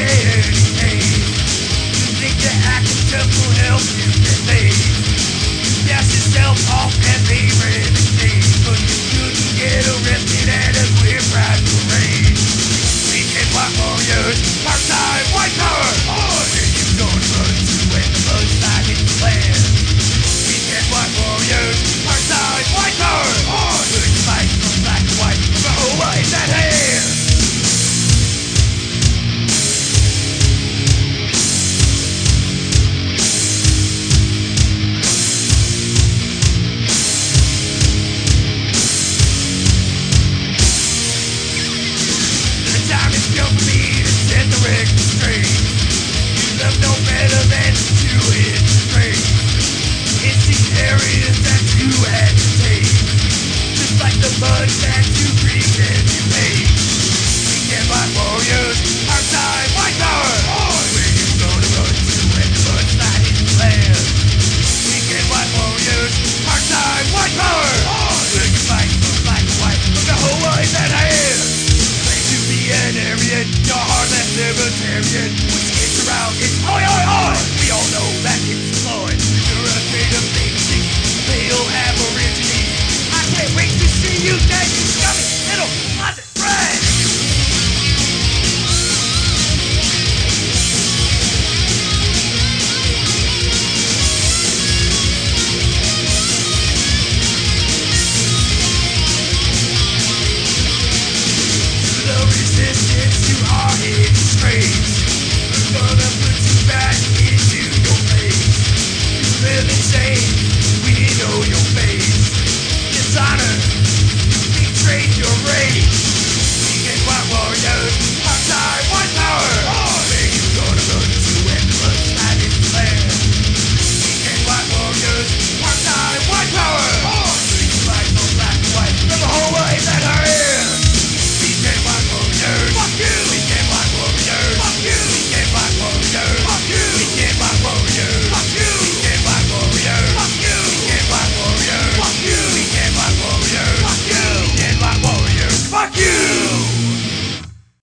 areas that you agitate Just like the mud that you breathe It's around, it's oh, all yours. Oh,